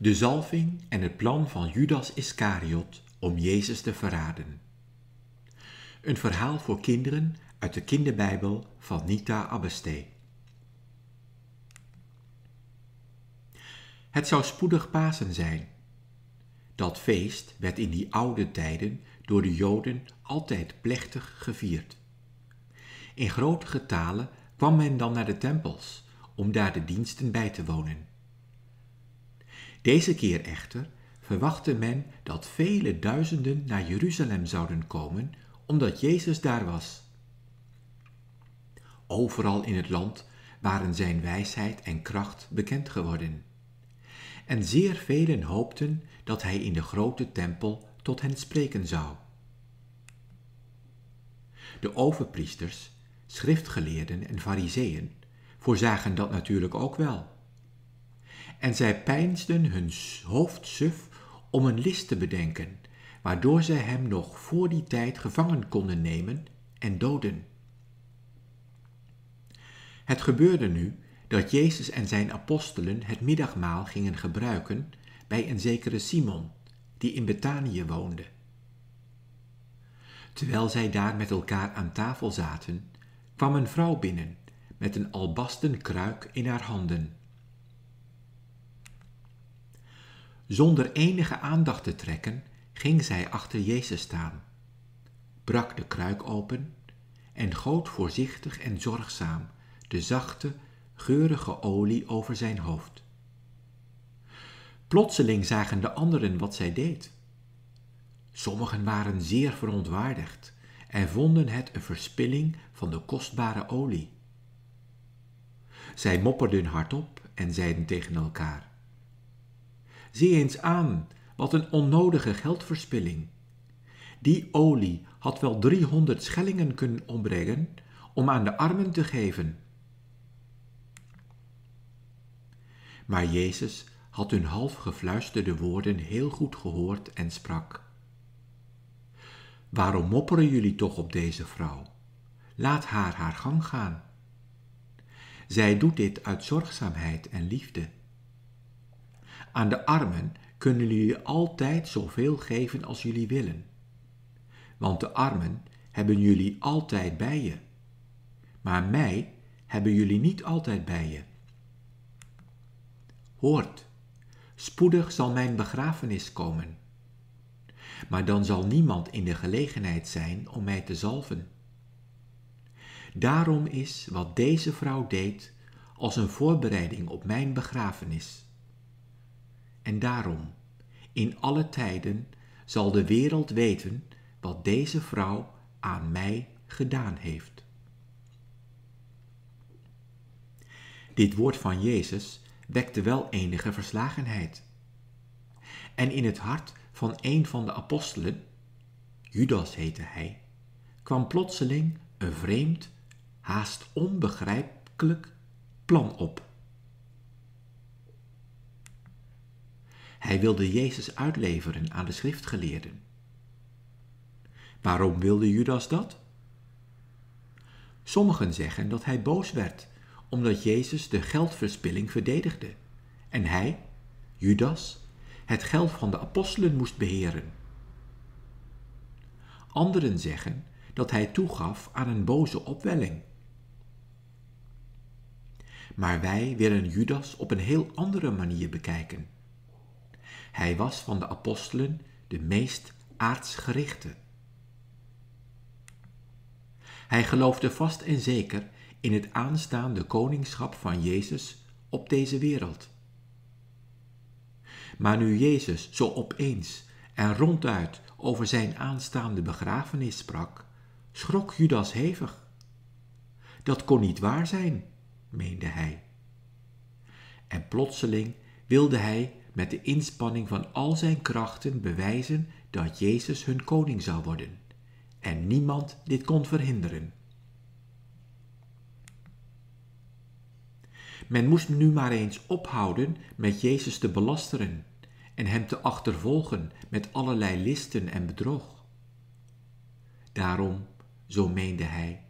De zalving en het plan van Judas Iscariot om Jezus te verraden. Een verhaal voor kinderen uit de kinderbijbel van Nita Abbestee. Het zou spoedig Pasen zijn. Dat feest werd in die oude tijden door de Joden altijd plechtig gevierd. In grote getalen kwam men dan naar de tempels om daar de diensten bij te wonen. Deze keer echter verwachtte men dat vele duizenden naar Jeruzalem zouden komen, omdat Jezus daar was. Overal in het land waren zijn wijsheid en kracht bekend geworden. En zeer velen hoopten dat hij in de grote tempel tot hen spreken zou. De overpriesters, schriftgeleerden en fariseeën voorzagen dat natuurlijk ook wel. En zij peinsden hun hoofd suf om een list te bedenken, waardoor zij hem nog voor die tijd gevangen konden nemen en doden. Het gebeurde nu dat Jezus en zijn apostelen het middagmaal gingen gebruiken bij een zekere Simon, die in Betanië woonde. Terwijl zij daar met elkaar aan tafel zaten, kwam een vrouw binnen met een albasten kruik in haar handen. Zonder enige aandacht te trekken, ging zij achter Jezus staan, brak de kruik open en goot voorzichtig en zorgzaam de zachte, geurige olie over zijn hoofd. Plotseling zagen de anderen wat zij deed. Sommigen waren zeer verontwaardigd en vonden het een verspilling van de kostbare olie. Zij mopperden hardop en zeiden tegen elkaar: Zie eens aan, wat een onnodige geldverspilling. Die olie had wel driehonderd schellingen kunnen opbrengen om aan de armen te geven. Maar Jezus had hun half gefluisterde woorden heel goed gehoord en sprak. Waarom mopperen jullie toch op deze vrouw? Laat haar haar gang gaan. Zij doet dit uit zorgzaamheid en liefde. Aan de armen kunnen jullie altijd zoveel geven als jullie willen. Want de armen hebben jullie altijd bij je. Maar mij hebben jullie niet altijd bij je. Hoort, spoedig zal mijn begrafenis komen. Maar dan zal niemand in de gelegenheid zijn om mij te zalven. Daarom is wat deze vrouw deed als een voorbereiding op mijn begrafenis. En daarom, in alle tijden, zal de wereld weten wat deze vrouw aan mij gedaan heeft. Dit woord van Jezus wekte wel enige verslagenheid. En in het hart van een van de apostelen, Judas heette hij, kwam plotseling een vreemd, haast onbegrijpelijk plan op. Hij wilde Jezus uitleveren aan de schriftgeleerden. Waarom wilde Judas dat? Sommigen zeggen dat hij boos werd omdat Jezus de geldverspilling verdedigde en hij, Judas, het geld van de apostelen moest beheren. Anderen zeggen dat hij toegaf aan een boze opwelling. Maar wij willen Judas op een heel andere manier bekijken. Hij was van de apostelen de meest aardsgerichte. Hij geloofde vast en zeker in het aanstaande koningschap van Jezus op deze wereld. Maar nu Jezus zo opeens en ronduit over zijn aanstaande begrafenis sprak, schrok Judas hevig. Dat kon niet waar zijn, meende hij. En plotseling wilde hij met de inspanning van al zijn krachten bewijzen dat Jezus hun koning zou worden. En niemand dit kon verhinderen. Men moest nu maar eens ophouden met Jezus te belasteren en hem te achtervolgen met allerlei listen en bedrog. Daarom, zo meende hij,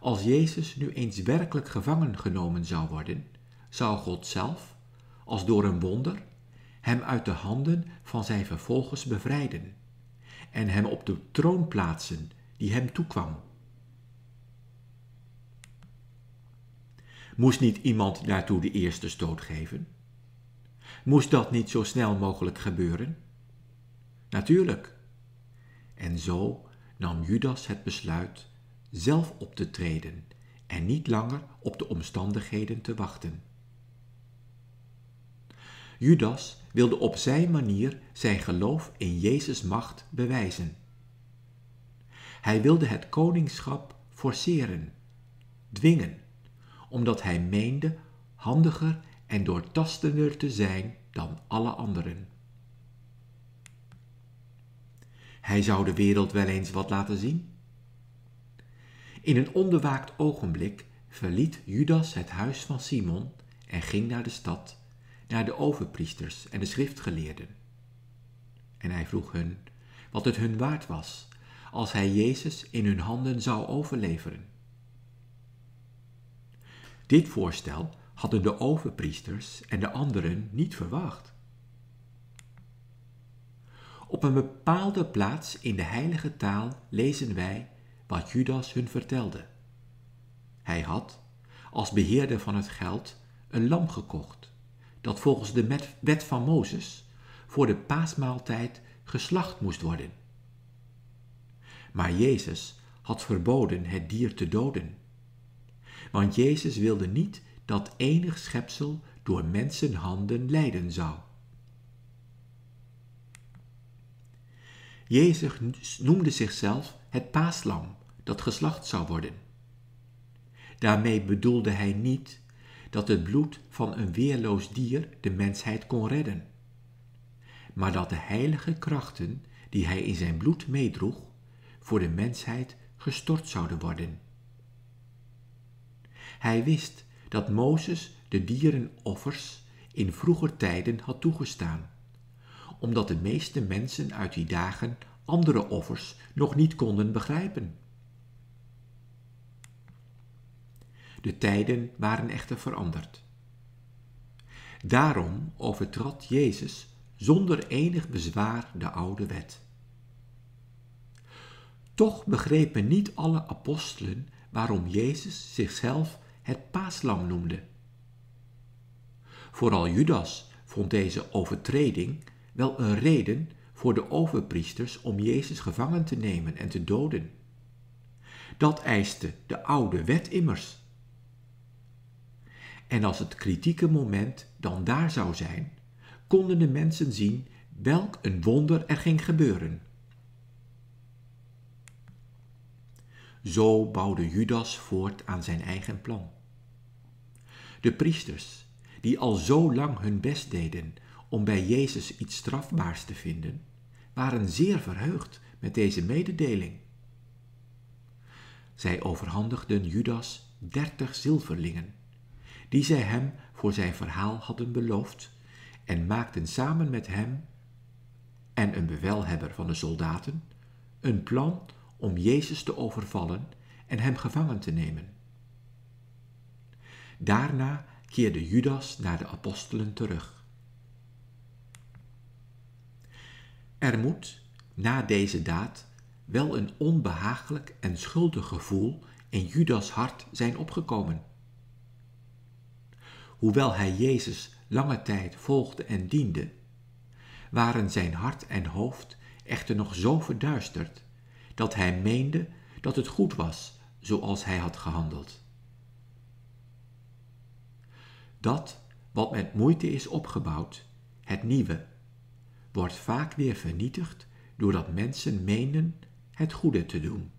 als Jezus nu eens werkelijk gevangen genomen zou worden, zou God zelf, als door een wonder, hem uit de handen van zijn vervolgers bevrijden en hem op de troon plaatsen die hem toekwam. Moest niet iemand daartoe de eerste stoot geven? Moest dat niet zo snel mogelijk gebeuren? Natuurlijk. En zo nam Judas het besluit zelf op te treden en niet langer op de omstandigheden te wachten. Judas wilde op zijn manier zijn geloof in Jezus' macht bewijzen. Hij wilde het koningschap forceren, dwingen, omdat hij meende handiger en doortastender te zijn dan alle anderen. Hij zou de wereld wel eens wat laten zien. In een onbewaakt ogenblik verliet Judas het huis van Simon en ging naar de stad, naar de overpriesters en de schriftgeleerden. En hij vroeg hun wat het hun waard was als hij Jezus in hun handen zou overleveren. Dit voorstel hadden de overpriesters en de anderen niet verwacht. Op een bepaalde plaats in de heilige taal lezen wij wat Judas hun vertelde. Hij had, als beheerder van het geld, een lam gekocht, dat volgens de wet van Mozes voor de paasmaaltijd geslacht moest worden. Maar Jezus had verboden het dier te doden. Want Jezus wilde niet dat enig schepsel door mensenhanden lijden zou. Jezus noemde zichzelf het paaslam dat geslacht zou worden. Daarmee bedoelde hij niet dat het bloed van een weerloos dier de mensheid kon redden, maar dat de heilige krachten die hij in zijn bloed meedroeg, voor de mensheid gestort zouden worden. Hij wist dat Mozes de dierenoffers in vroeger tijden had toegestaan, omdat de meeste mensen uit die dagen andere offers nog niet konden begrijpen. De tijden waren echter veranderd. Daarom overtrad Jezus zonder enig bezwaar de oude wet. Toch begrepen niet alle apostelen waarom Jezus zichzelf het paaslam noemde. Vooral Judas vond deze overtreding wel een reden voor de overpriesters om Jezus gevangen te nemen en te doden. Dat eiste de oude wet immers. En als het kritieke moment dan daar zou zijn, konden de mensen zien welk een wonder er ging gebeuren. Zo bouwde Judas voort aan zijn eigen plan. De priesters, die al zo lang hun best deden om bij Jezus iets strafbaars te vinden, waren zeer verheugd met deze mededeling. Zij overhandigden Judas dertig zilverlingen, die zij hem voor zijn verhaal hadden beloofd, en maakten samen met hem en een bevelhebber van de soldaten een plan om Jezus te overvallen en hem gevangen te nemen. Daarna keerde Judas naar de apostelen terug. Er moet, na deze daad, wel een onbehagelijk en schuldig gevoel in Judas hart zijn opgekomen. Hoewel hij Jezus lange tijd volgde en diende, waren zijn hart en hoofd echter nog zo verduisterd dat hij meende dat het goed was zoals hij had gehandeld. Dat wat met moeite is opgebouwd, het nieuwe, wordt vaak weer vernietigd doordat mensen menen het goede te doen.